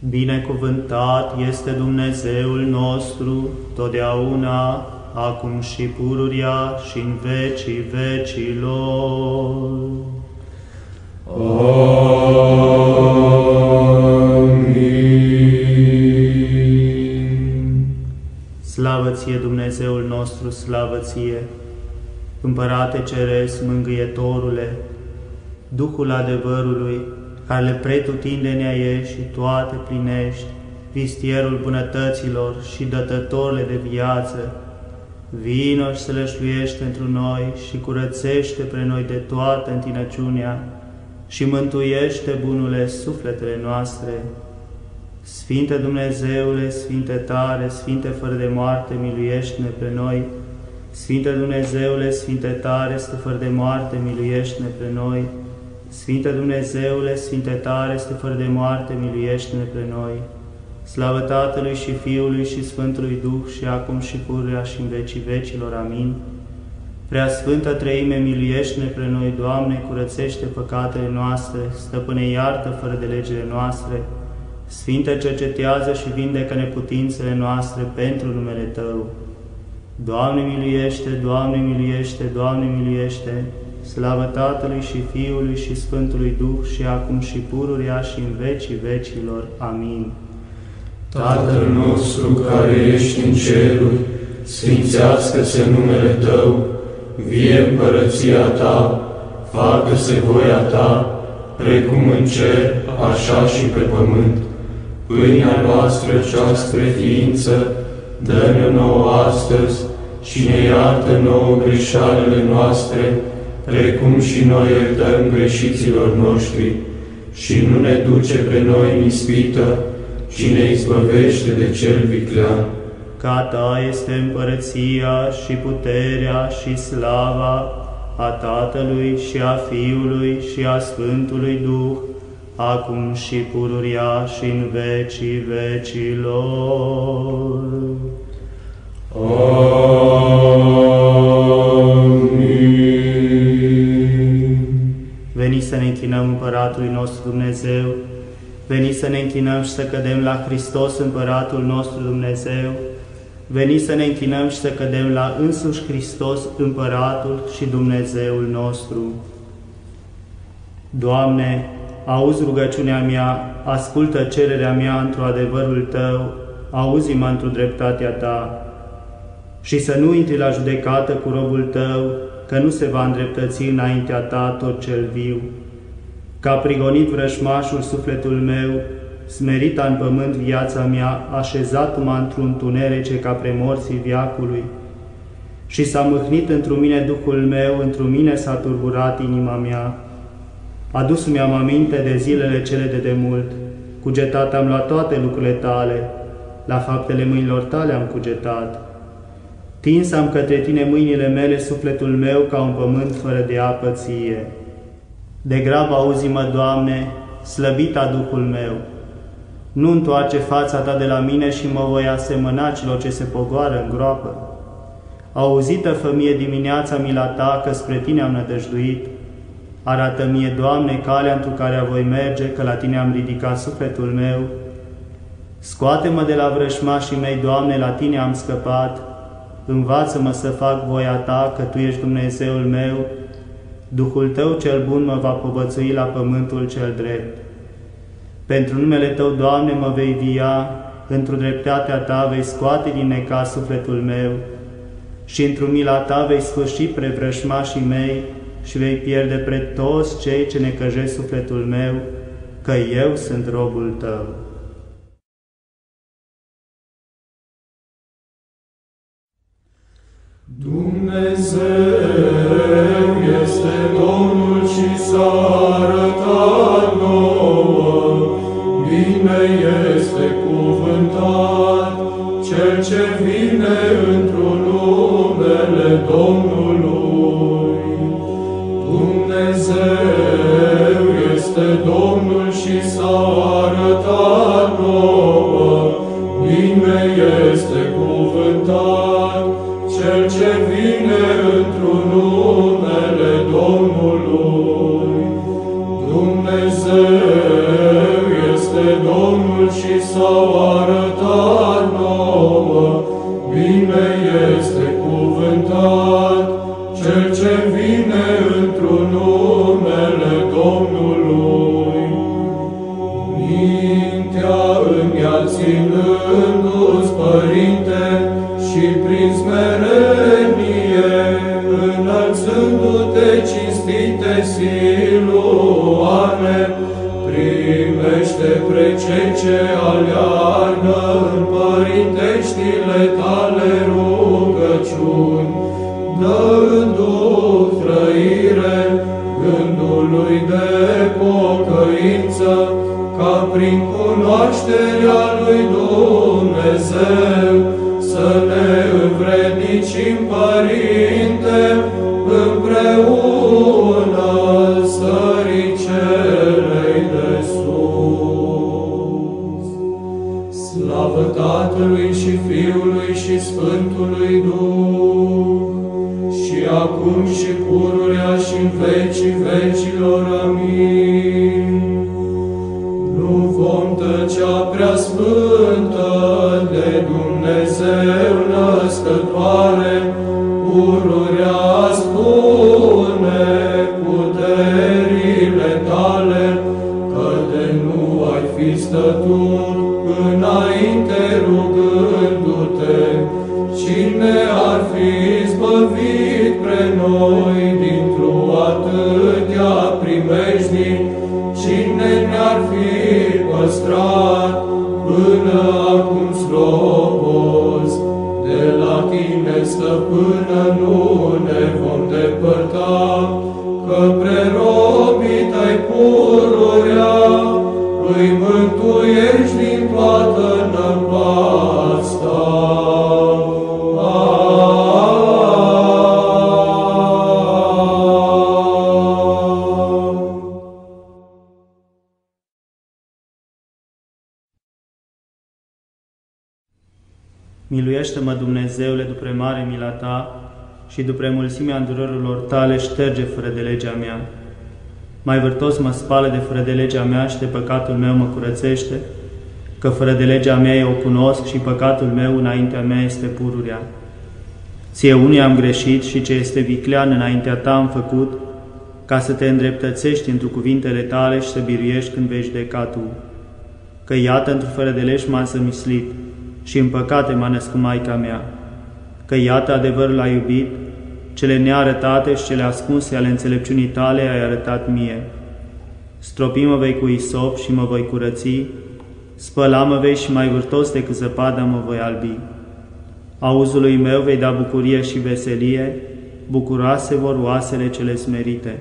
Binecuvântat este Dumnezeul nostru, totdeauna, acum și pururia și în vecii vecilor. Amin. Slavă ție, Dumnezeul nostru, slavă ție! Împărate Ceresc, Mângâietorule, Duhul adevărului, care le pretutindenea ești și toate plinești, vistierul bunătăților și dătătorile de viață, vino și să lășluiești pentru noi și curățește pre noi de toată întinăciunea și mântuiește bunule sufletele noastre. Sfinte Dumnezeule, Sfinte tare, Sfinte fără de moarte, miluiește-ne pe noi. Sfinte Dumnezeule, Sfinte tare, Sfinte fără de moarte, miluiește-ne pe noi. Sfinte Dumnezeule, Sfinte tare, Sfinte fără de moarte, miluiește-ne pe noi. Slavă Tatălui și Fiului și Sfântului Duh și acum și pururea și în vecii vecilor. Amin. Prea Sfântă Treime, miluiește-ne pe noi, Doamne, curățește păcatele noastre, stăpâne iartă fără de legile noastre, Sfinte, cercetează și vindecă neputințele noastre pentru numele Tău. Doamne miluiește, Doamne miluiește, Doamne miluiește, slavă Tatălui și Fiului și Sfântului Duh și acum și pururia și în vecii vecilor. Amin. Tatăl nostru care ești în ceruri, sfințească-se numele Tău, vie împărăția Ta, facă-se voia Ta, precum în cer, așa și pe pământ. Pâinea noastră cea spre ființă, dă-ne nouă astăzi și ne iartă nouă greșalele noastre, precum și noi iertăm greșiților noștri. Și nu ne duce pe noi în ispită, ci ne izbăvește de cel viclean. Ca Ta este împărăția și puterea și slava a Tatălui și a Fiului și a Sfântului Duh, acum și pururia și în vecii vecilor. Amin. Veniți să ne închinăm Împăratului nostru Dumnezeu, veniți să ne închinăm și să cădem la Hristos Împăratul nostru Dumnezeu, veniți să ne închinăm și să cădem la însuși Hristos Împăratul și Dumnezeul nostru. Doamne, auzi rugăciunea mea, ascultă cererea mea într-o adevărul Tău, auzi-mă într-o dreptatea Ta. Și să nu intri la judecată cu robul Tău, că nu se va îndreptăți înaintea Ta tot cel viu. Ca prigonit vrășmașul sufletul meu, smerita în pământ viața mea, așezat-mă într-un tunerice ca premorții viacului, și s-a mâhnit într mine Duhul meu, într mine s-a turburat inima mea. Adus-mi am aminte de zilele cele de demult, cugetat am la toate lucrurile tale, la faptele mâinilor tale am cugetat. Tins am către tine mâinile mele, sufletul meu, ca un pământ fără de apă ție. De grab auzi-mă, Doamne, slăbita Duhul meu. Nu întoarce fața ta de la mine și mă voi asemăna celor ce se pogoară în groapă. Auzită fă mie dimineața mila ta, că spre tine am nădăjduit. Arată mie, Doamne, calea într care voi merge, că la tine am ridicat sufletul meu. Scoate-mă de la vrășmașii mei, Doamne, la tine am scăpat. Învață-mă să fac voia ta, că tu ești Dumnezeul meu. Duhul tău cel bun mă va povățui la pământul cel drept. Pentru numele Tău, Doamne, mă vei via, într-o dreptatea Ta vei scoate din neca sufletul meu și într-o mila Ta vei sfârși pre vrășmașii mei și vei pierde pre toți cei ce necăjesc sufletul meu, că eu sunt robul Tău. Dumnezeu Domnul cei ce aleargă în părinteștile tale rugăciuni, dă în duh trăire gândului de pocăință, ca prin cunoașterea lui Dumnezeu să ne învrednicim, Părinte, și după mulțimea îndurărilor Tale, șterge fără de legea mea. Mai vârtos mă spală de fără de legea mea și de păcatul meu mă curățește, că fără de legea mea eu o cunosc și păcatul meu înaintea mea este pururea. Ție unii am greșit și ce este viclean înaintea Ta am făcut, ca să te îndreptățești într cuvintele Tale și să biruiești când vei judeca Tu. Că iată, într fără de legi m-am zămislit și în păcate m-a născut Maica mea. Că iată, adevărul a iubit, cele nearătate și cele ascunse ale înțelepciunii Tale ai arătat mie. Stropi-mă vei cu isop și mă voi curăți, spăla-mă vei și mai vârtos decât zăpada mă voi albi. Auzului meu vei da bucurie și veselie, bucuroase vor oasele cele smerite.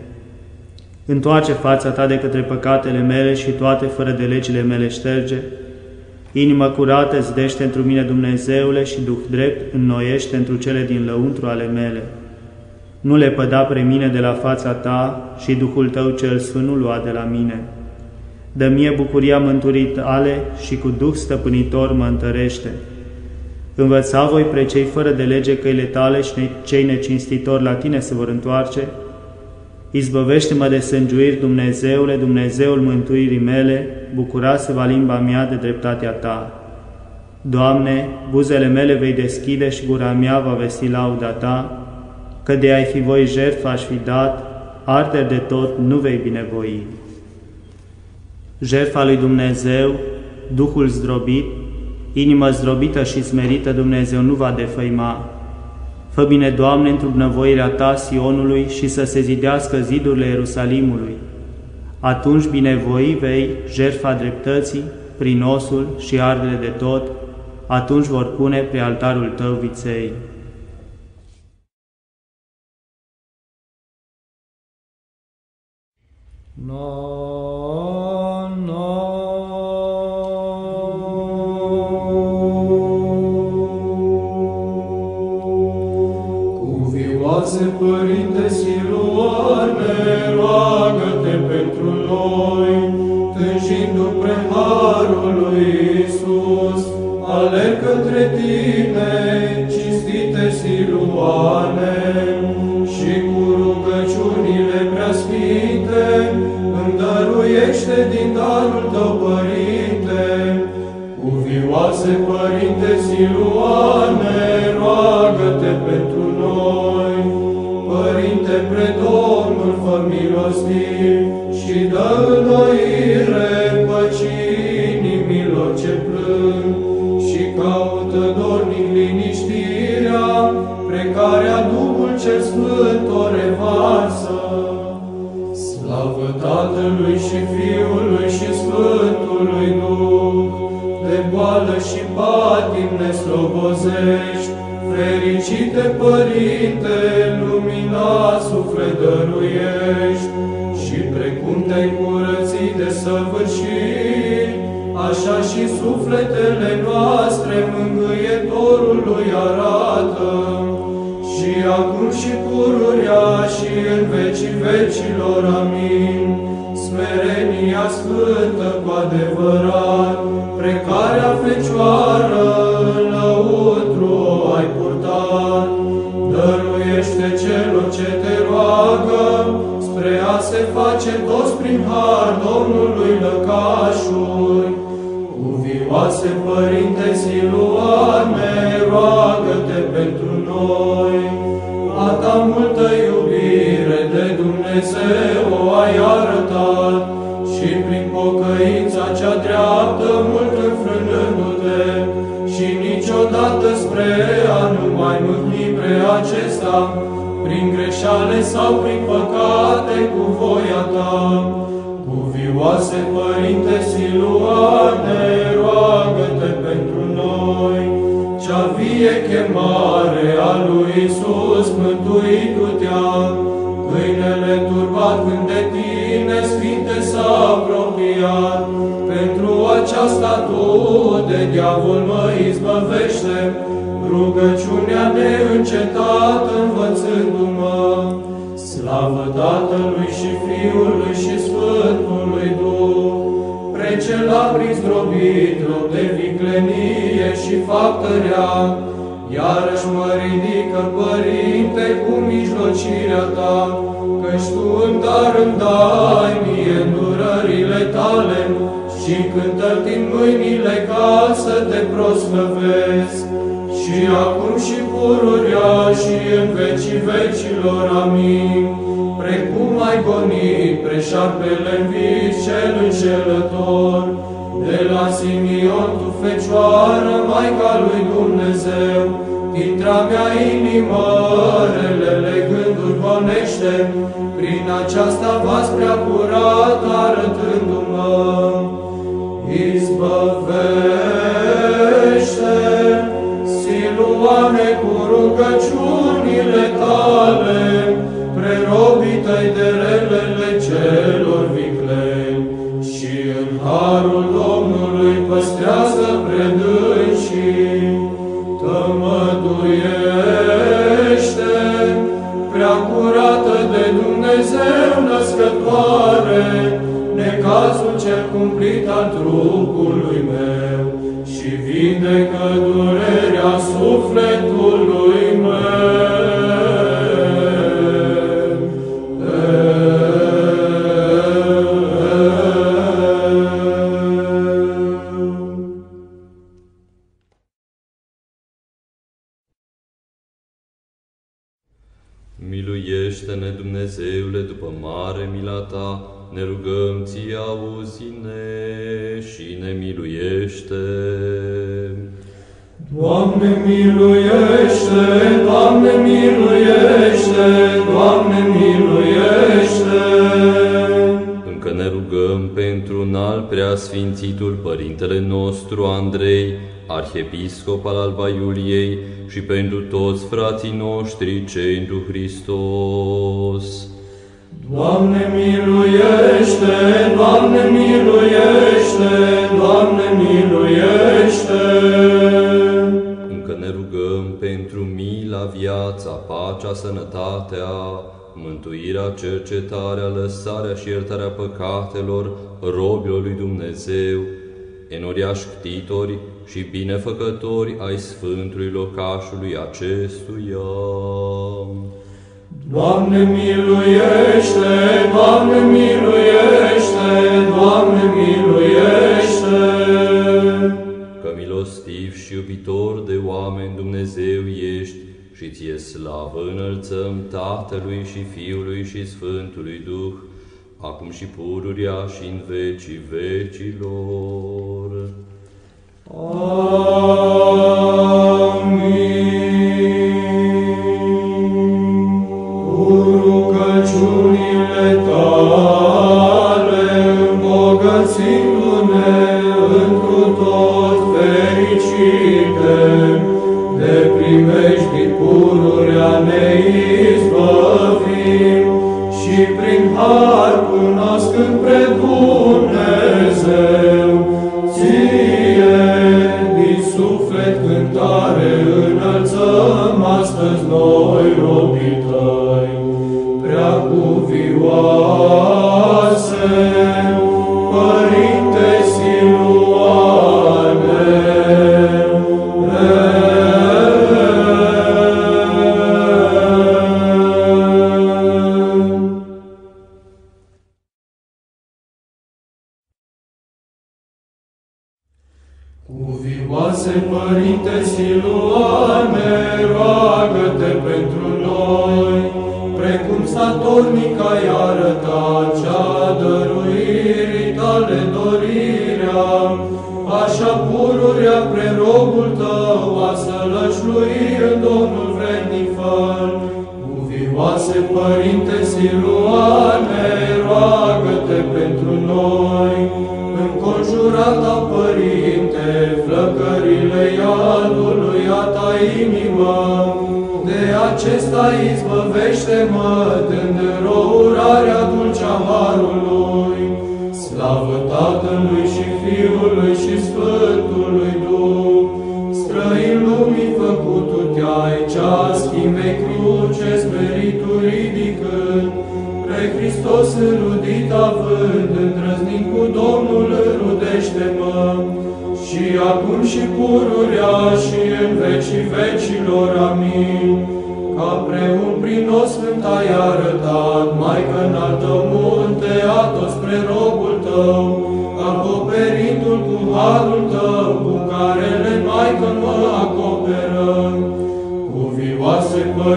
Întoarce fața ta de către păcatele mele și toate fără de legile mele șterge. Inimă curată zdește întru mine Dumnezeule și Duh drept înnoiește întru cele din lăuntru ale mele. Nu le păda pre mine de la fața ta și Duhul tău cel Sfânt nu lua de la mine. Dă mie bucuria mânturii tale și cu Duh stăpânitor mă întărește. Învăța voi pre cei fără de lege căile tale și cei necinstitori la tine se vor întoarce. Izbăvește-mă de sângiuiri, Dumnezeule, Dumnezeul mântuirii mele, bucura-se-va limba mea de dreptatea ta. Doamne, buzele mele vei deschide și gura mea va vesti lauda ta, că de ai fi voi jertfă aș fi dat, arderi de tot nu vei binevoi. Jertfa lui Dumnezeu, Duhul zdrobit, inima zdrobită și smerită Dumnezeu nu va defăima. Fă bine, Doamne, într bunăvoirea Ta Sionului și să se zidească zidurile Ierusalimului. Atunci binevoi vei jertfa dreptății, prin osul și ardele de tot, atunci vor pune pe altarul Tău viței. No, Părinte Siluane, roagă-te pentru noi, tânjindu pre harul lui Iisus, alerg către tine, cinstite Siluane, și cu rugăciunile preasfinte, îmi dăruiește din darul tău, Părinte, vioase Părinte Siluane, roagă-te Părinte predomnul, fă milostiv și dă înnoire păcii inimilor ce plâng și caută dornic liniștirea, precarea Duhul cel Sfânt o revarsă. Slavă Tatălui și Fiului și Sfântului Duh, de boală și patim ne slobozești, fericite Părinte, sufletele noastre Părinte Siluane, roagă-te pentru noi, cea vie chemare a lui Iisus mântuitu-te-a, câinele turbat când de tine, Sfinte, s-a apropiat, pentru aceasta tu de diavol mă izbăvește, rugăciunea neîncetată învățându-mă. Slavă Tatălui și Fiului și Sfântului Duh, precel a zdrobit loc de viclenie și faptărea, iarăși mă ridică, Părinte, cu mijlocirea ta, căci tu îmi dar îmi dai mie îndurările tale și cântări din mâinile ca să te proslăvesc. Și acum și pururea și în vecii vecilor, amin. Precum ai gonit preșarpele învit cel înșelător, de la Simion tu fecioară, Maica lui Dumnezeu, intra mea inimă, relele gânduri gonește, prin aceasta vas prea curat arătându-mă. Izbăvește, siluane cu rugăciunile tale, celor vicleni, și în harul Domnului păstrează predânsii, tămăduiește, prea curată de Dumnezeu născătoare, necazul cel cumplit al trupului meu. Și vindecă durerea sufletului după mare mila Ta, ne rugăm Ție, auzi-ne și ne miluiește. Doamne miluiește, Doamne miluiește, Doamne miluiește. Încă ne rugăm pentru un alt preasfințitul Părintele nostru Andrei, Arhiepiscop al Alba Iuliei și pentru toți frații noștri cei întru Hristos. Doamne miluiește, Doamne miluiește, Doamne miluiește. Încă ne rugăm pentru mila, viața, pacea, sănătatea, mântuirea, cercetarea, lăsarea și iertarea păcatelor robilor lui Dumnezeu, enoriași șctitori și binefăcători ai Sfântului locașului acestuia. Doamne miluiește, Doamne miluiește, Doamne miluiește. Că milostiv și iubitor de oameni Dumnezeu ești, și ție slavă înălțăm Tatălui și Fiului și Sfântului Duh, acum și pururia și în vecii vecilor. Amin. Fericite, de primești pururea ne izbăvim și prin har cunoscând pre Dumnezeu, ție din suflet cântare înălțăm astăzi noi robii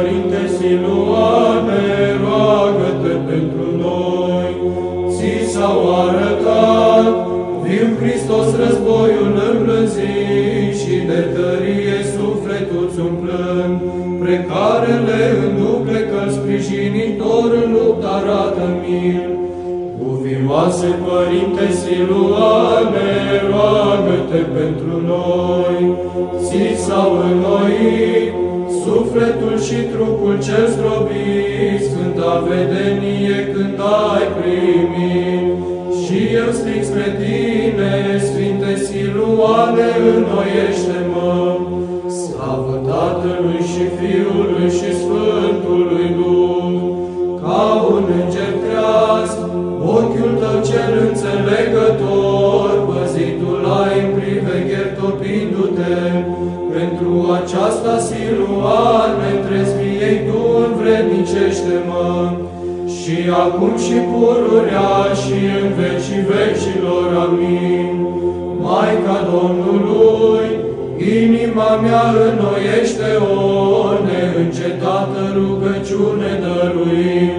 Părinte Siluane, roagă-te pentru noi. Ți s-au arătat, viu Hristos războiul îmblânzit și de tărie sufletul-ți umplând, precarele în duple căl sprijinitor în luptă arată mil. Cuvioase Părinte Siluane, roagă-te pentru noi. Ți s-au înnoit sufletul și trupul cel zdrobit, Sfânta vedenie când ai primit. Și eu strig spre tine, Sfinte Siluane, înnoiește-mă. Slavă Tatălui și Fiului și Sfântului acum și pururea și în vecii vecilor, amin. Maica Domnului, inima mea înnoiește-o, neîncetată rugăciune dăruim,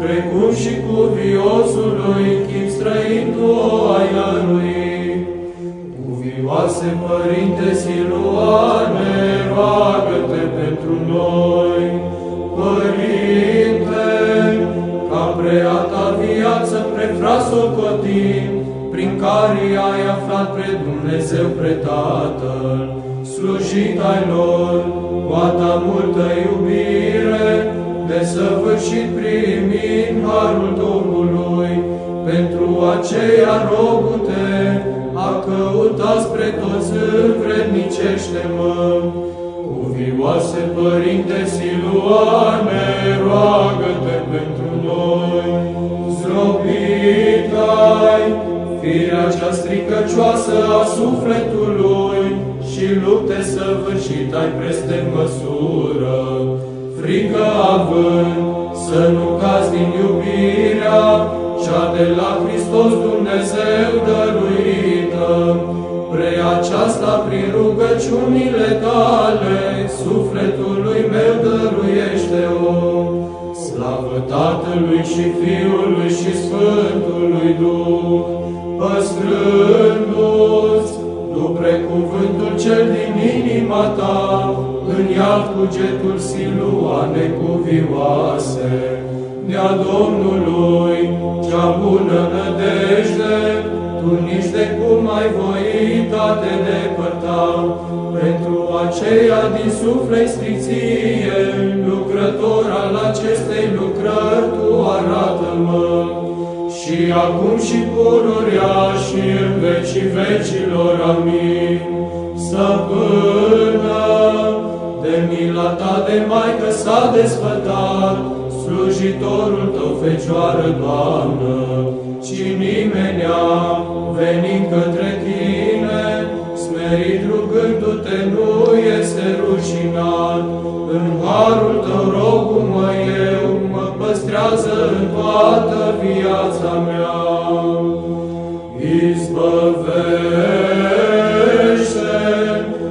precum și cu viosului chip străin tu o ai dăruit. Cuvioase Părinte Siluane, roagă-te Cuvioase Părinte Siluane, roagă-te pentru noi. Zdrobit ai firea cea stricăcioasă a sufletului și lupte săvârșit ai preste măsură. Frică având să nu cazi din iubirea cea de la Hristos Dumnezeu dăruită, prea aceasta prin rugăciunile tale, sufletului meu dăruiește-o. Slavă Tatălui și Fiului și Sfântului Duh, păstrându-ți tu precuvântul cel din inima ta, în iad cugetul siluane cuvioase, dea Domnului cea bună nădejde, tu nici de cum ai voit a te depărta, pentru aceea din suflet striție, lucrător al acestei lucrări, tu arată-mă. Și acum și pururia și în vecii vecilor, amin. Stăpână, de mila ta de Maică s-a desfătat, slujitorul tău, Fecioară, Doamnă, și nimenea, venind către tine, smerit rugându-te, nu este rușinat. În harul tău rogul-mă eu, mă păstrează în toată viața mea. Izbăvește,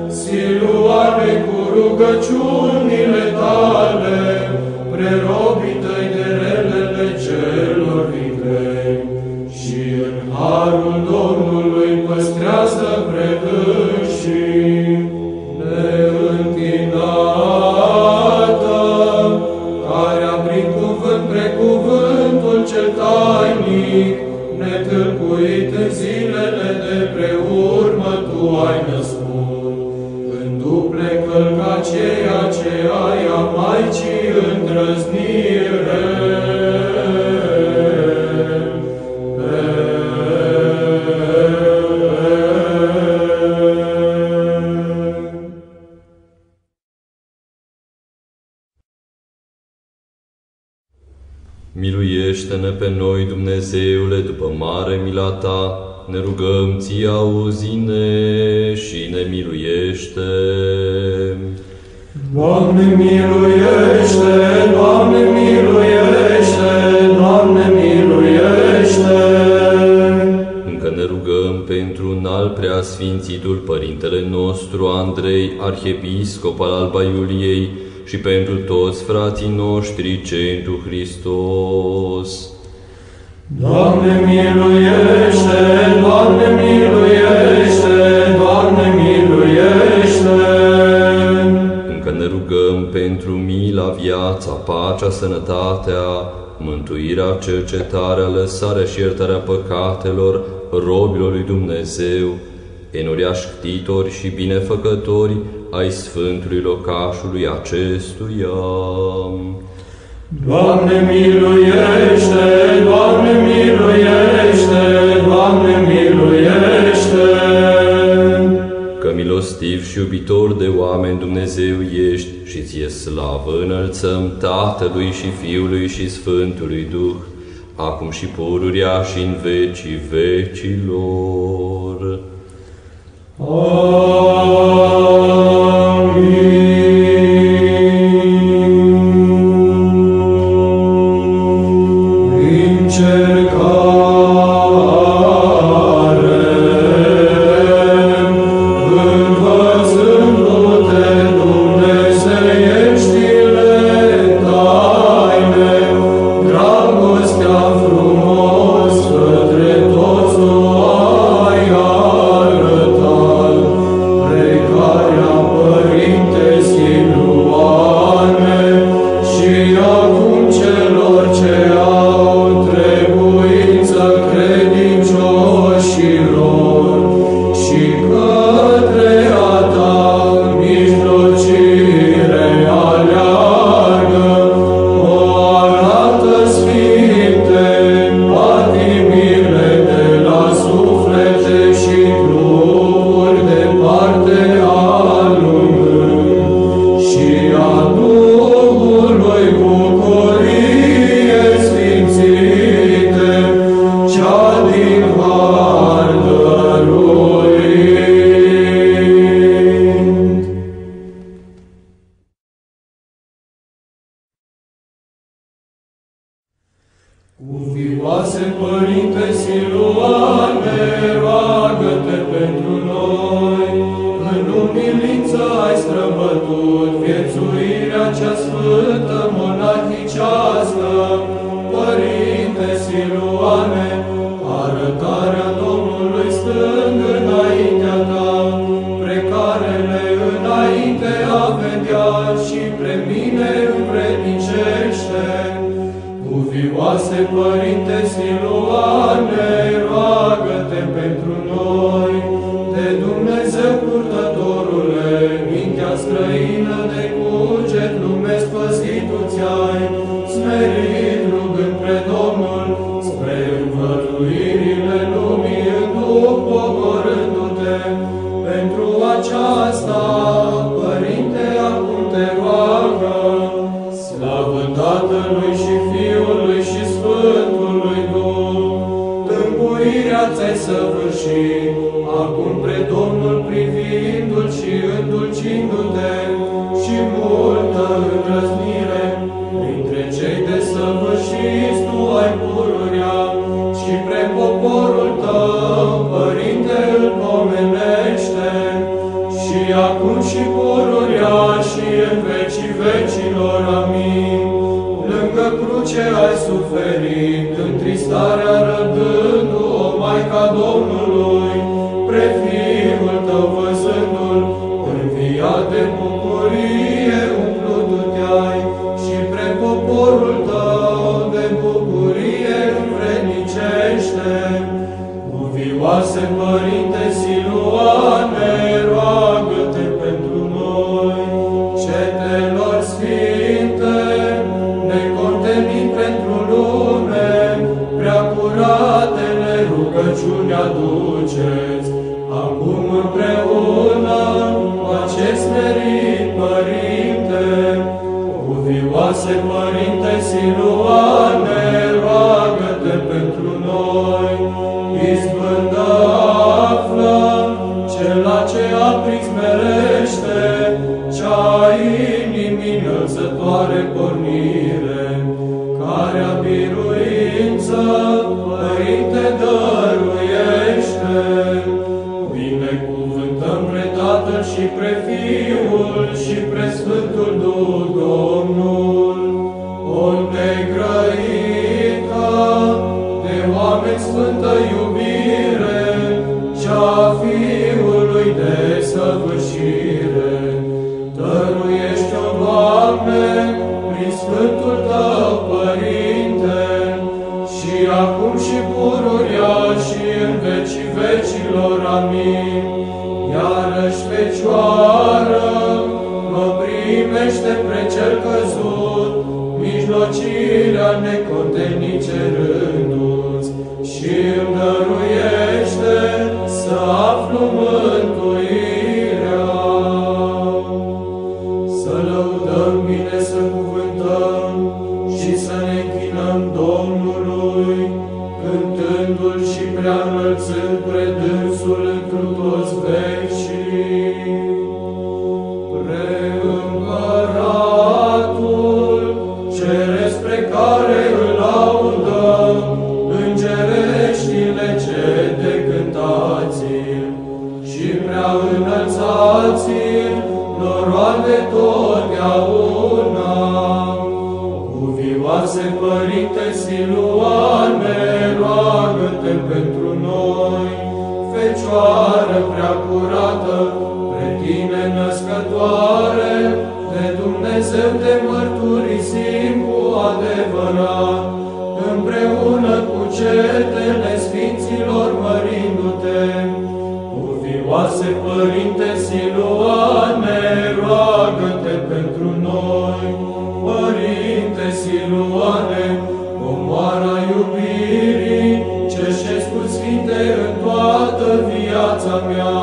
siluare cu rugăciunile și pentru toți frații noștri cei întru Hristos. Doamne miluiește, Doamne miluiește, Doamne miluiește. Încă ne rugăm pentru mila, viața, pacea, sănătatea, mântuirea, cercetarea, lăsarea și iertarea păcatelor robilor lui Dumnezeu, enoriași ctitori și binefăcători ai Sfântului locașului acestuia. Doamne miluiește, Doamne miluiește, Doamne miluiește. Că milostiv și iubitor de oameni Dumnezeu ești și ție slavă înălțăm Tatălui și Fiului și Sfântului Duh, acum și pururia și în vecii vecilor. Ioannem și vecilor, amin. Lângă cruce ai suferit, în întristarea răbdându-o, Maica Domnului, noi. Părinte Siluane, omoara iubirii, cerșesc cu sfinte în toată viața mea.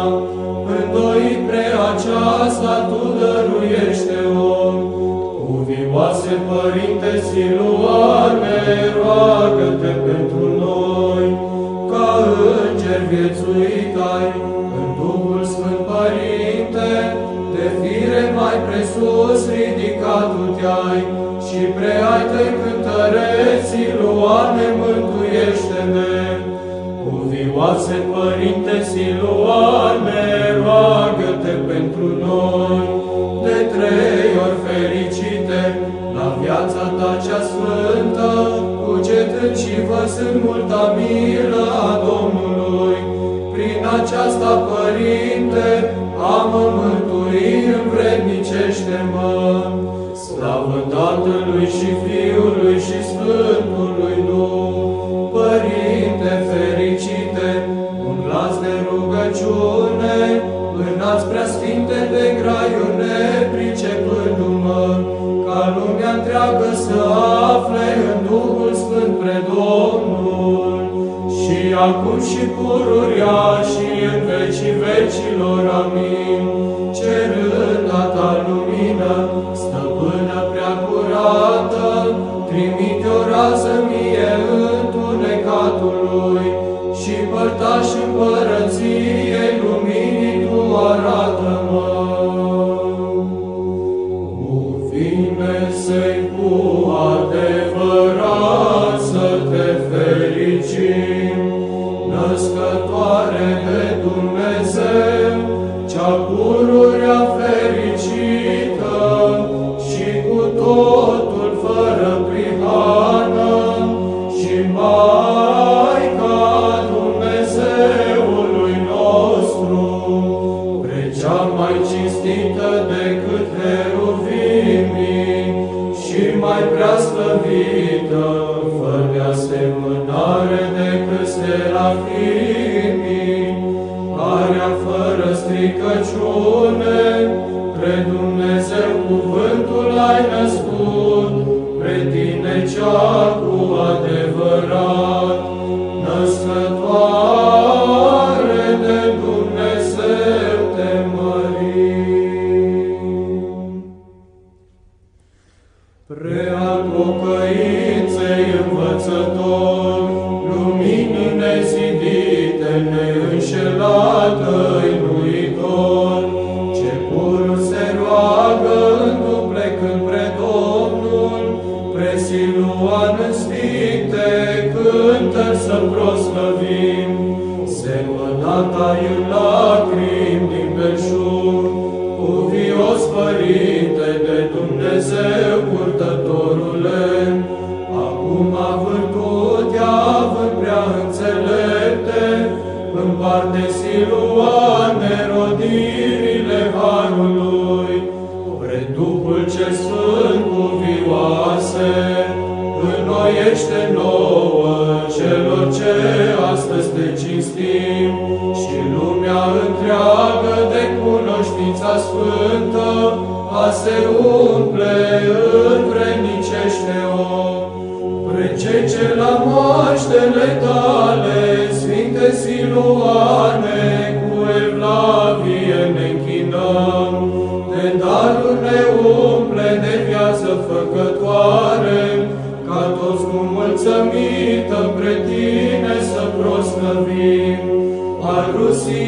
Îndoit prea aceasta, Tu dăruiește-o. Cuvioase Părinte Siluane, roagă-te pentru noi, ca înger viețuit ai, în Duhul Sfânt Părinte, de fire mai presus, laudeai și preai tăi cântăreții Siloane, mântuiește-ne! Cuvioase Părinte Siloane, roagă-te pentru noi, de trei ori fericite, la viața ta cea sfântă, cugetând și văsând multa milă a Domnului. Prin aceasta, Părinte, am mântuit, învrednicește-mă! Tatălui și Fiului și Sfântului,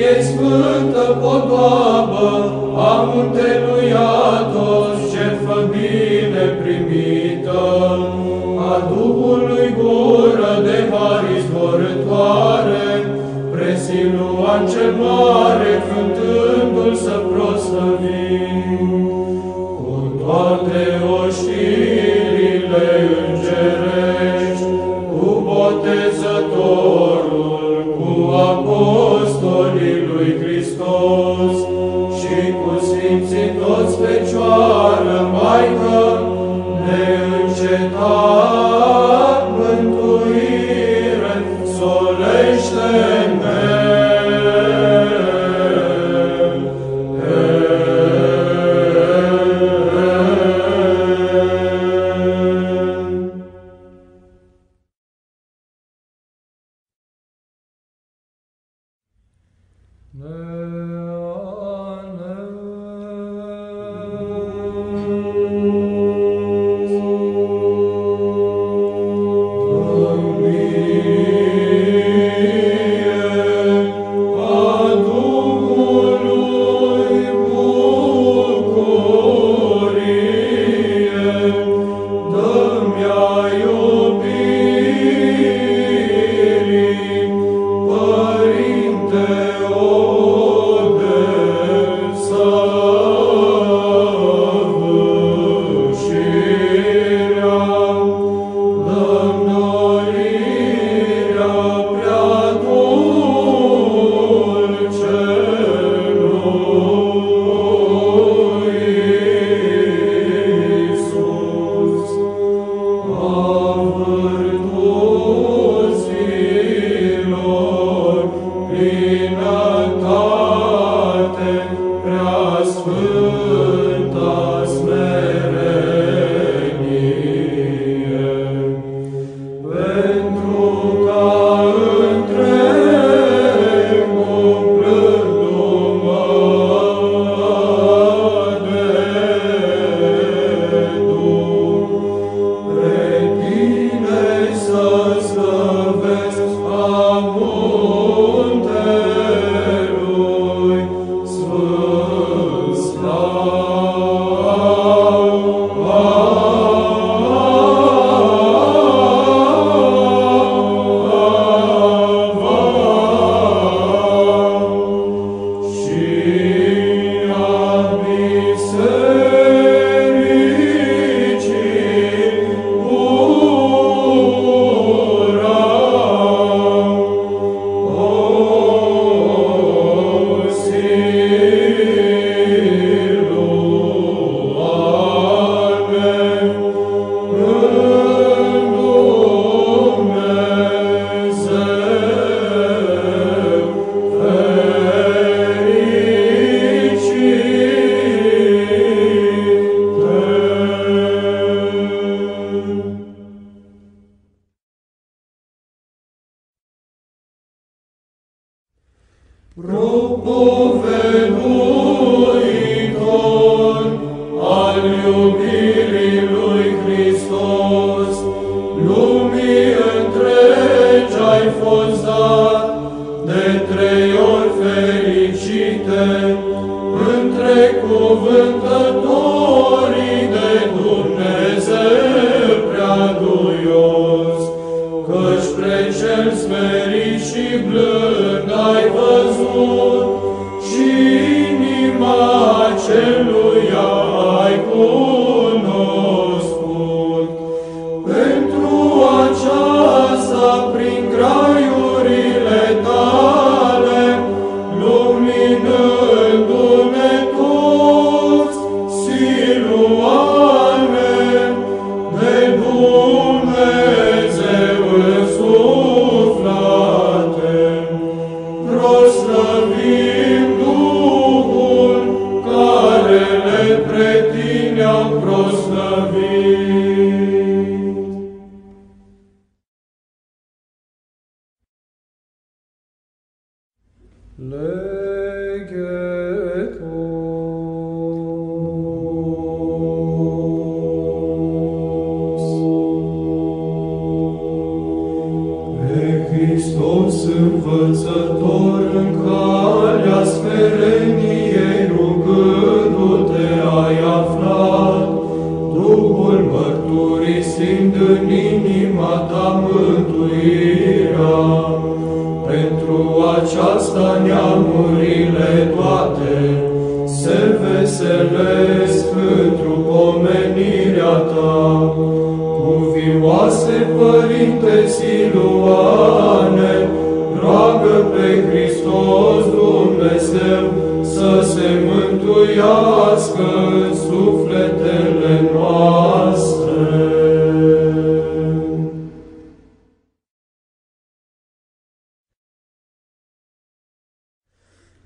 e sfântă podoabă a muntelui.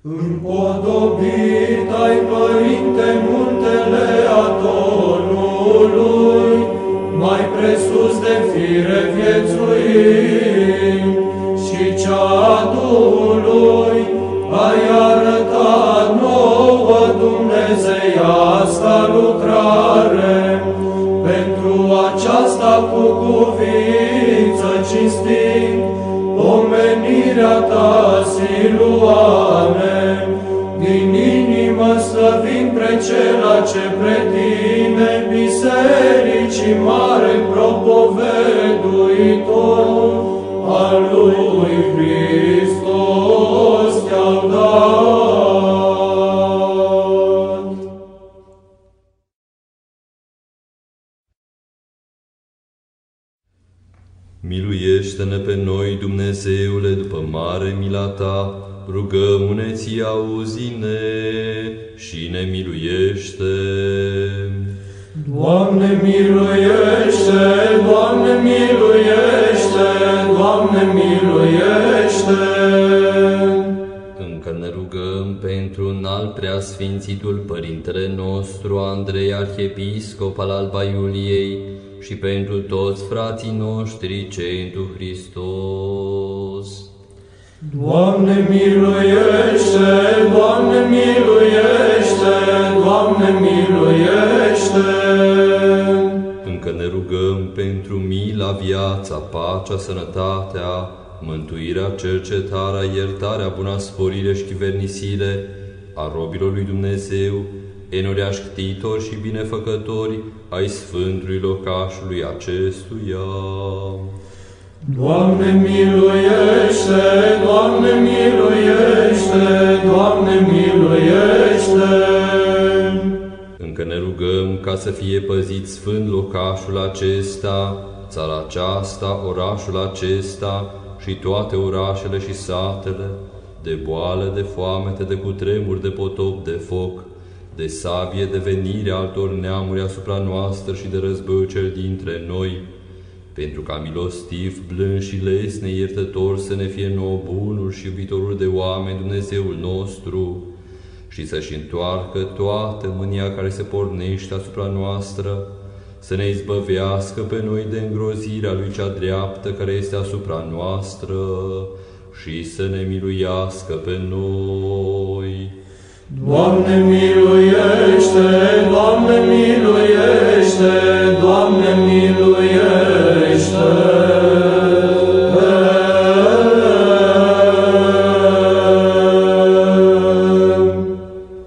Împodobit ai, Părinte, muntele Atonului, mai presus de fire viețuim, și ceadului ai arătat nouă dumnezeiasca lucrare, pentru aceasta cu cuvință cinstit. face pretine tine mare propoveduitor al lui Hristos te-am dat. Miluiește-ne pe noi, Dumnezeule, după mare mila ta, rugăm-ne, ți auzi-ne, și ne miluiește. Doamne miluiește, Doamne miluiește, Doamne miluiește. Încă ne rugăm pentru un alt preasfințitul Părintele nostru, Andrei Arhiepiscop al Alba Iuliei, și pentru toți frații noștri cei în Hristos. Doamne miluiește, Doamne miluiește, Doamne miluiește. Încă ne rugăm pentru mila, viața, pacea, sănătatea, mântuirea, cercetarea, iertarea, buna sporire și chivernisire a robilor lui Dumnezeu, enoreași ctitori și binefăcători ai Sfântului locașului acestuia. Doamne miluiește, Doamne miluiește, Doamne miluiește. Încă ne rugăm ca să fie păzit sfânt locașul acesta, țara aceasta, orașul acesta și toate orașele și satele, de boală, de foamete, de cutremur, de potop, de foc, de sabie, de venire altor neamuri asupra noastră și de război cel dintre noi, pentru ca milostiv, blând și lesne, iertător să ne fie nou bunul și iubitorul de oameni Dumnezeul nostru, și să-și întoarcă toată mânia care se pornește asupra noastră, să ne izbăvească pe noi de îngrozirea lui cea dreaptă care este asupra noastră și să ne miluiască pe noi. Doamne miluiește, Doamne miluiește, Doamne miluiește.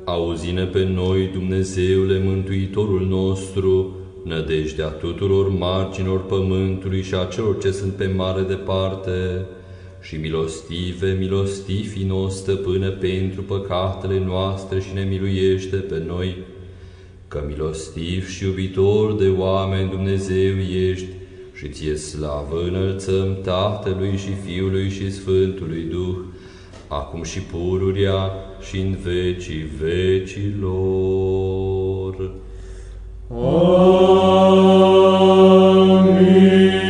Auzi-ne pe noi, Dumnezeule Mântuitorul nostru, nădejdea tuturor marginilor pământului și a celor ce sunt pe mare departe, și milostive, milostivi o stăpână pentru păcatele noastre și ne miluiește pe noi, că milostiv și iubitor de oameni Dumnezeu ești și ție slavă înălțăm Tatălui și Fiului și Sfântului Duh, acum și pururia și în vecii vecilor. Amin.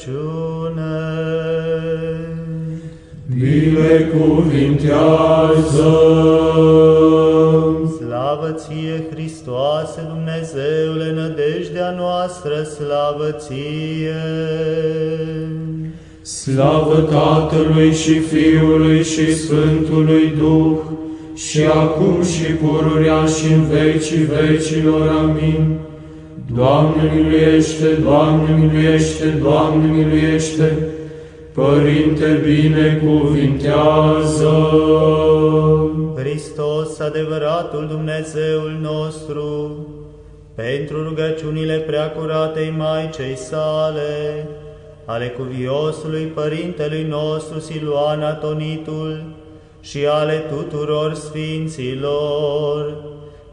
Înțelepciune. Binecuvintează. Slavă ție, Hristoase, Dumnezeule, nădejdea noastră, slavă ție! Slavă Tatălui și Fiului și Sfântului Duh, și acum și pururea și în vecii vecilor. Amin. Doamne miluiește, Doamne miluiește, Doamne miluiește, Părinte binecuvintează. Hristos, adevăratul Dumnezeul nostru, pentru rugăciunile preacuratei Maicei sale, ale cuviosului Părintelui nostru Siluan Atonitul și ale tuturor Sfinților,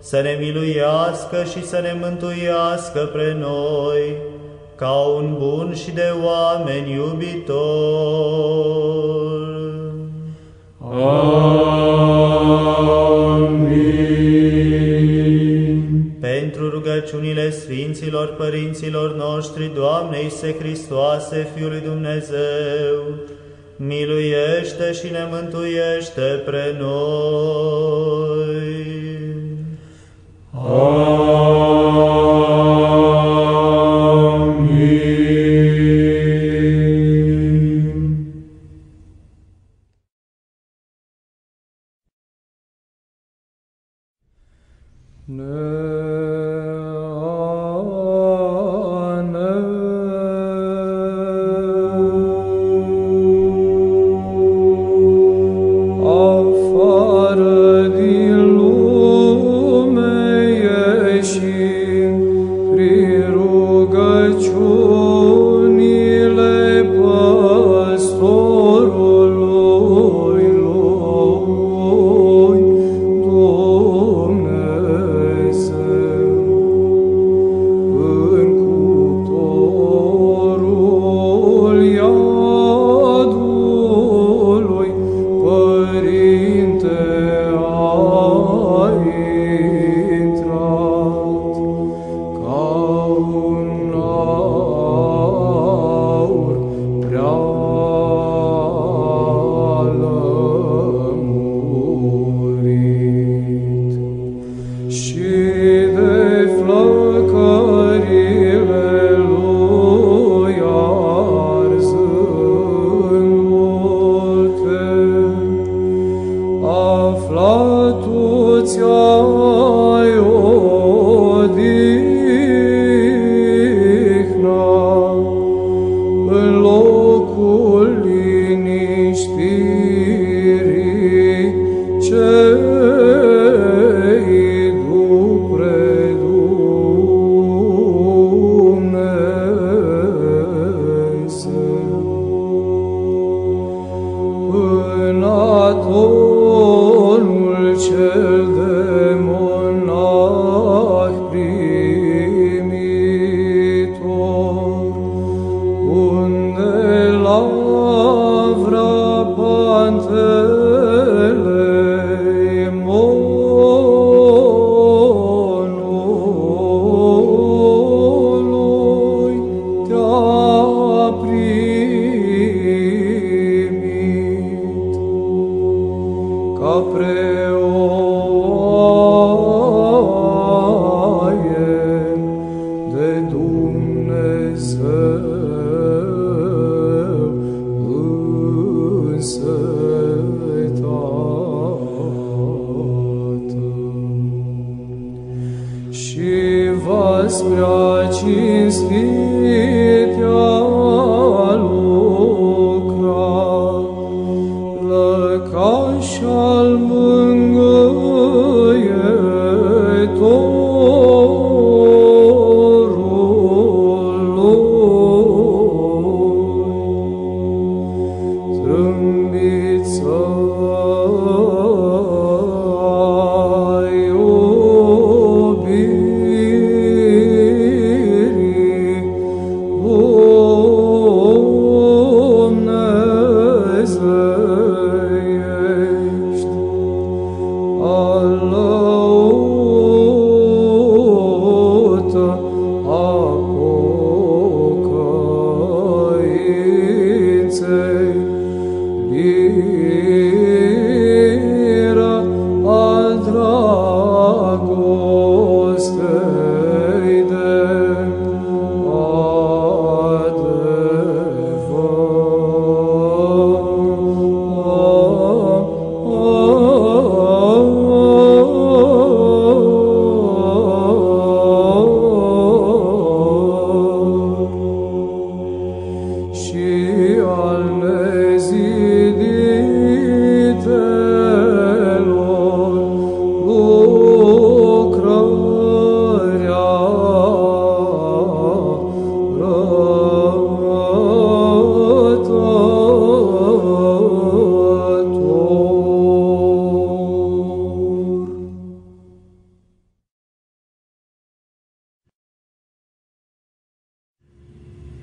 să ne miluiască și să ne mântuiască pre noi, ca un bun și de oameni iubitor. Amin. Pentru rugăciunile Sfinților Părinților noștri, Doamne Iise Hristoase, Fiul lui Dumnezeu, miluiește și ne mântuiește pre noi. Amin.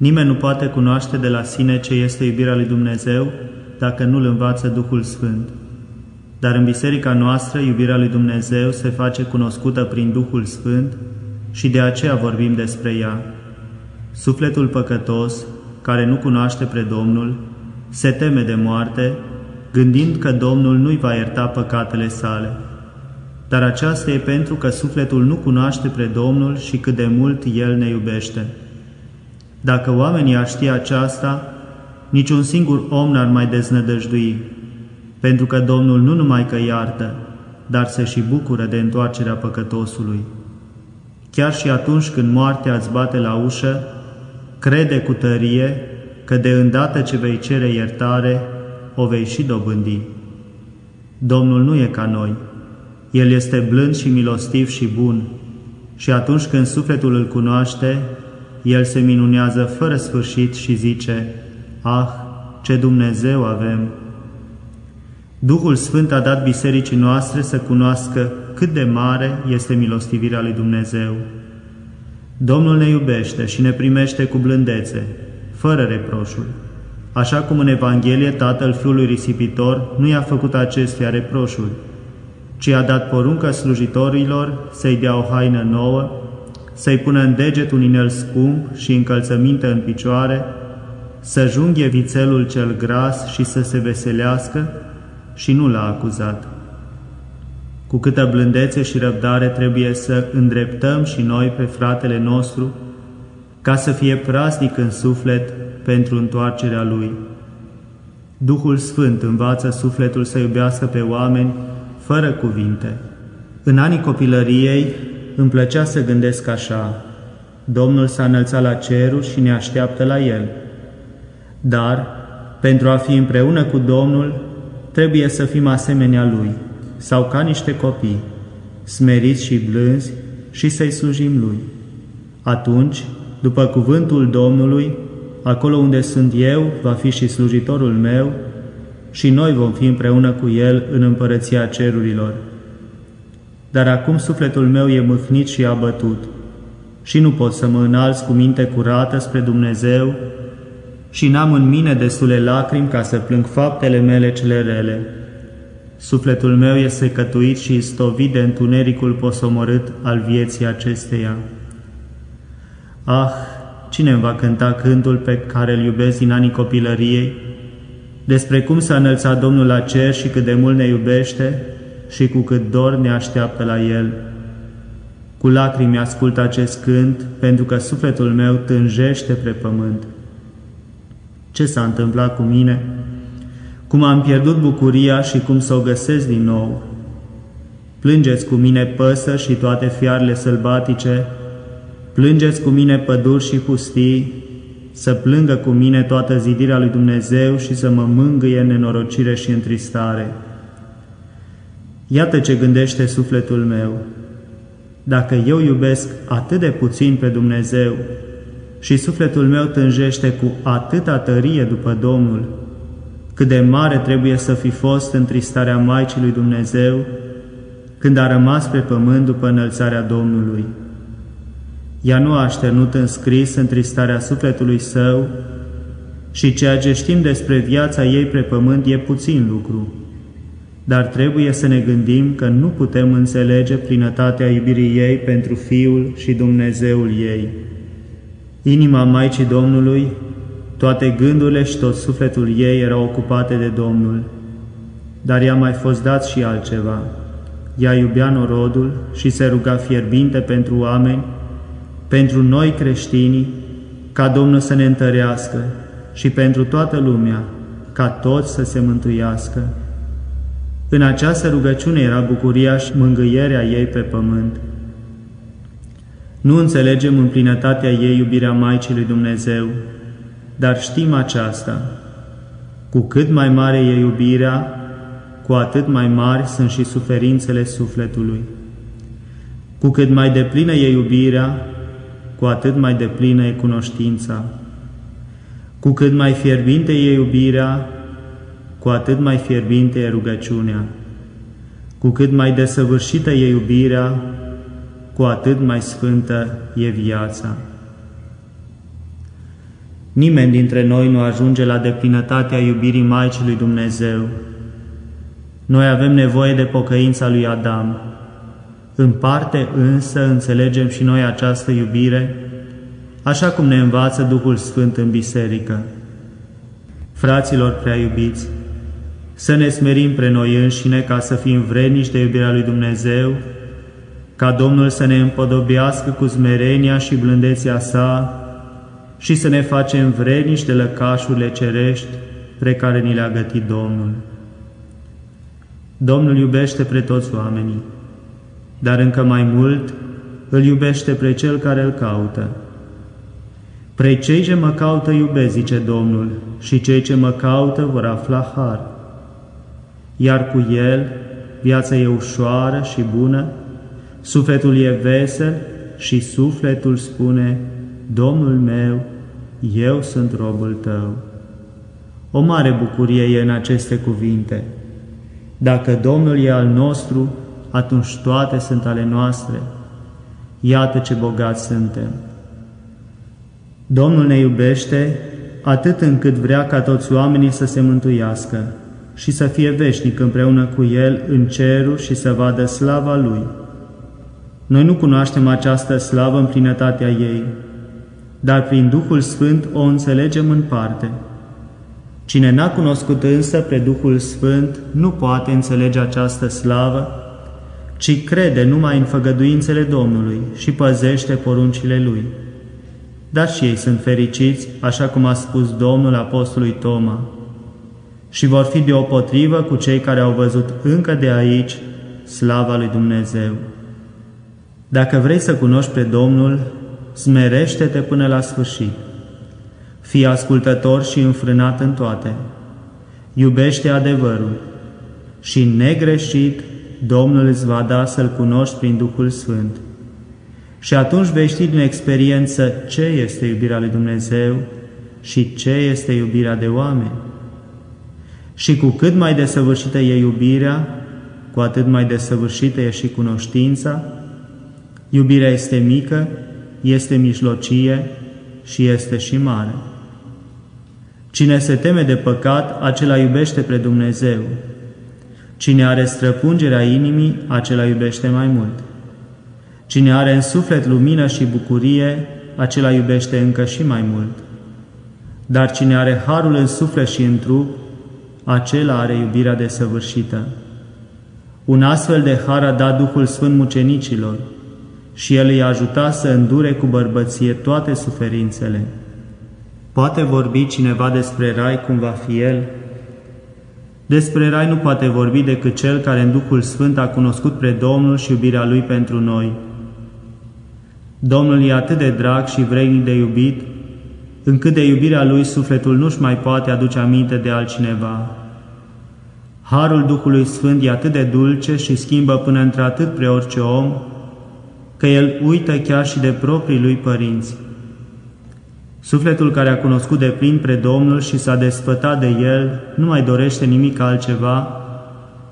Nimeni nu poate cunoaște de la sine ce este iubirea lui Dumnezeu dacă nu îl învață Duhul Sfânt. Dar în biserica noastră, iubirea lui Dumnezeu se face cunoscută prin Duhul Sfânt și de aceea vorbim despre ea. Sufletul păcătos, care nu cunoaște pre Domnul, se teme de moarte, gândind că Domnul nu-i va ierta păcatele sale. Dar aceasta e pentru că sufletul nu cunoaște pre Domnul și cât de mult El ne iubește. Dacă oamenii ar ști aceasta, niciun singur om n-ar mai deznădăjdui, pentru că Domnul nu numai că iartă, dar se și bucură de întoarcerea păcătosului. Chiar și atunci când moartea îți bate la ușă, crede cu tărie că de îndată ce vei cere iertare, o vei și dobândi. Domnul nu e ca noi. El este blând și milostiv și bun, și atunci când sufletul îl cunoaște, el se minunează fără sfârșit și zice, Ah, ce Dumnezeu avem! Duhul Sfânt a dat bisericii noastre să cunoască cât de mare este milostivirea lui Dumnezeu. Domnul ne iubește și ne primește cu blândețe, fără reproșuri. Așa cum în Evanghelie tatăl fiului risipitor nu i-a făcut acestuia reproșuri, ci a dat poruncă slujitorilor să-i dea o haină nouă, să-i pună în deget un inel scump și încălțăminte în picioare, să junghe vițelul cel gras și să se veselească, și nu l-a acuzat. Cu câtă blândețe și răbdare trebuie să îndreptăm și noi pe fratele nostru, ca să fie praznic în suflet pentru întoarcerea lui. Duhul Sfânt învață sufletul să iubească pe oameni fără cuvinte. În anii copilăriei îmi plăcea să gândesc așa, Domnul s-a înălțat la ceruri și ne așteaptă la El. Dar, pentru a fi împreună cu Domnul, trebuie să fim asemenea Lui, sau ca niște copii, smeriți și blânzi și să-i slujim Lui. Atunci, după cuvântul Domnului, acolo unde sunt eu, va fi și slujitorul meu, și noi vom fi împreună cu El în împărăția cerurilor. Dar acum sufletul meu e mâhnit și abătut, și nu pot să mă înalț cu minte curată spre Dumnezeu și n-am în mine destule lacrimi ca să plâng faptele mele cele rele. Sufletul meu este cătuit și istovit de întunericul posomorât al vieții acesteia. Ah, cine îmi va cânta cântul pe care îl iubesc din anii copilăriei, despre cum s-a înălțat Domnul la cer și cât de mult ne iubește și cu cât dor ne așteaptă la El. Cu lacrimi ascult acest cânt, pentru că sufletul meu tânjește pe pământ. Ce s-a întâmplat cu mine? Cum am pierdut bucuria și cum să o găsesc din nou? Plângeți cu mine păsă și toate fiarele sălbatice, plângeți cu mine păduri și pustii, să plângă cu mine toată zidirea lui Dumnezeu și să mă mângâie în nenorocire și întristare. Iată ce gândește sufletul meu. Dacă eu iubesc atât de puțin pe Dumnezeu și sufletul meu tânjește cu atâta tărie după Domnul, cât de mare trebuie să fi fost întristarea Maicii lui Dumnezeu când a rămas pe pământ după înălțarea Domnului. Ea nu a așternut în scris întristarea sufletului său și ceea ce știm despre viața ei pe pământ e puțin lucru dar trebuie să ne gândim că nu putem înțelege plinătatea iubirii ei pentru Fiul și Dumnezeul ei. Inima Maicii Domnului, toate gândurile și tot sufletul ei erau ocupate de Domnul, dar i-a mai fost dat și altceva. Ea iubea norodul și se ruga fierbinte pentru oameni, pentru noi creștini, ca Domnul să ne întărească și pentru toată lumea, ca toți să se mântuiască. În această rugăciune era bucuria și mângâierea ei pe pământ. Nu înțelegem în plinătatea ei iubirea Maicii lui Dumnezeu, dar știm aceasta. Cu cât mai mare e iubirea, cu atât mai mari sunt și suferințele sufletului. Cu cât mai deplină e iubirea, cu atât mai deplină e cunoștința. Cu cât mai fierbinte e iubirea, cu atât mai fierbinte e rugăciunea. Cu cât mai desăvârșită e iubirea, cu atât mai sfântă e viața. Nimeni dintre noi nu ajunge la deplinătatea iubirii Maicii lui Dumnezeu. Noi avem nevoie de pocăința lui Adam. În parte însă înțelegem și noi această iubire, așa cum ne învață Duhul Sfânt în biserică. Fraților prea iubiți, să ne smerim pre noi înșine ca să fim vrednici de iubirea lui Dumnezeu, ca Domnul să ne împodobească cu smerenia și blândețea sa și să ne facem vrednici de lăcașurile cerești pre care ni le-a gătit Domnul. Domnul iubește pre toți oamenii, dar încă mai mult îl iubește pre cel care îl caută. Pre cei ce mă caută iubesc, zice Domnul, și cei ce mă caută vor afla har iar cu El viața e ușoară și bună, sufletul e vesel și sufletul spune, Domnul meu, eu sunt robul tău. O mare bucurie e în aceste cuvinte. Dacă Domnul e al nostru, atunci toate sunt ale noastre. Iată ce bogați suntem. Domnul ne iubește atât încât vrea ca toți oamenii să se mântuiască și să fie veșnic împreună cu El în cerul și să vadă slava Lui. Noi nu cunoaștem această slavă în plinătatea ei, dar prin Duhul Sfânt o înțelegem în parte. Cine n-a cunoscut însă pe Duhul Sfânt nu poate înțelege această slavă, ci crede numai în făgăduințele Domnului și păzește poruncile Lui. Dar și ei sunt fericiți, așa cum a spus Domnul Apostolului Toma, și vor fi deopotrivă cu cei care au văzut încă de aici slava lui Dumnezeu. Dacă vrei să cunoști pe Domnul, smerește-te până la sfârșit. Fii ascultător și înfrânat în toate. Iubește adevărul și negreșit Domnul îți va da să-L cunoști prin Duhul Sfânt. Și atunci vei ști din experiență ce este iubirea lui Dumnezeu și ce este iubirea de oameni. Și cu cât mai desăvârșită e iubirea, cu atât mai desăvârșită e și cunoștința. Iubirea este mică, este mijlocie și este și mare. Cine se teme de păcat, acela iubește pre Dumnezeu. Cine are străpungerea inimii, acela iubește mai mult. Cine are în suflet lumină și bucurie, acela iubește încă și mai mult. Dar cine are harul în suflet și în trup, acela are iubirea desăvârșită. Un astfel de har a dat Duhul Sfânt mucenicilor și El îi ajuta să îndure cu bărbăție toate suferințele. Poate vorbi cineva despre rai cum va fi El? Despre rai nu poate vorbi decât cel care în Duhul Sfânt a cunoscut pre Domnul și iubirea Lui pentru noi. Domnul e atât de drag și vrednic de iubit, încât de iubirea Lui sufletul nu-și mai poate aduce aminte de altcineva. Harul Duhului Sfânt e atât de dulce și schimbă până într-atât pre orice om, că El uită chiar și de proprii Lui părinți. Sufletul care a cunoscut de plin pre Domnul și s-a desfătat de El nu mai dorește nimic altceva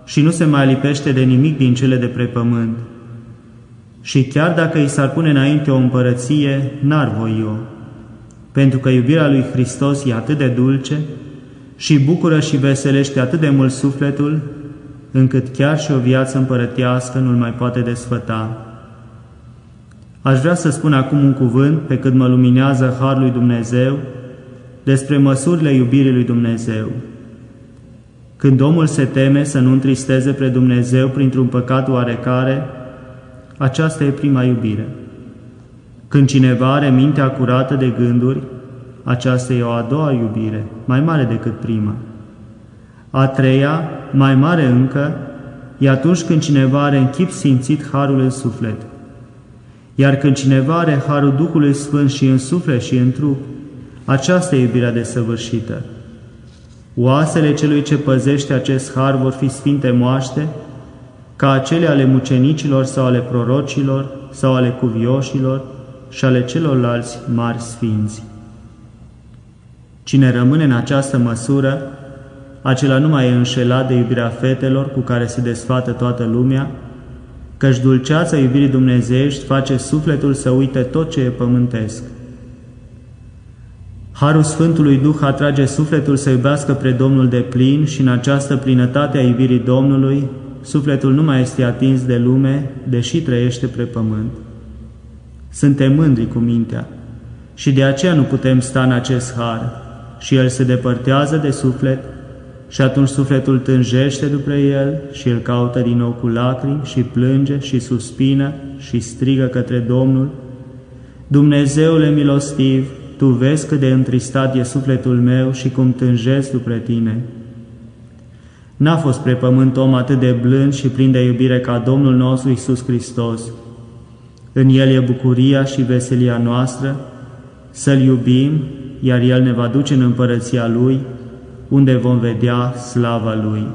și nu se mai lipește de nimic din cele de pre pământ. Și chiar dacă îi s-ar pune înainte o împărăție, n-ar voi eu, pentru că iubirea lui Hristos e atât de dulce și bucură și veselește atât de mult sufletul, încât chiar și o viață împărătească nu-l mai poate desfăta. Aș vrea să spun acum un cuvânt, pe cât mă luminează Harul lui Dumnezeu, despre măsurile iubirii lui Dumnezeu. Când omul se teme să nu întristeze pre Dumnezeu printr-un păcat oarecare, aceasta e prima iubire. Când cineva are mintea curată de gânduri, aceasta e o a doua iubire, mai mare decât prima. A treia, mai mare încă, e atunci când cineva are în chip simțit harul în suflet. Iar când cineva are harul Duhului Sfânt și în suflet și în trup, aceasta e iubirea desăvârșită. Oasele celui ce păzește acest har vor fi sfinte moaște, ca acele ale mucenicilor sau ale prorocilor sau ale cuvioșilor și ale celorlalți mari sfinți. Cine rămâne în această măsură, acela nu mai e înșelat de iubirea fetelor cu care se desfată toată lumea, căci dulceața iubirii dumnezeiești face sufletul să uite tot ce e pământesc. Harul Sfântului Duh atrage sufletul să iubească pre Domnul de plin și în această plinătate a iubirii Domnului, sufletul nu mai este atins de lume, deși trăiește pre pământ. Suntem mândri cu mintea și de aceea nu putem sta în acest har și el se depărtează de suflet și atunci sufletul tânjește după el și îl caută din nou cu lacrimi și plânge și suspină și strigă către Domnul, Dumnezeule milostiv, Tu vezi cât de întristat e sufletul meu și cum tânjesc după Tine. N-a fost pe pământ om atât de blând și plin de iubire ca Domnul nostru Iisus Hristos. În El e bucuria și veselia noastră, să-L iubim, iar El ne va duce în împărăția Lui, unde vom vedea slava Lui.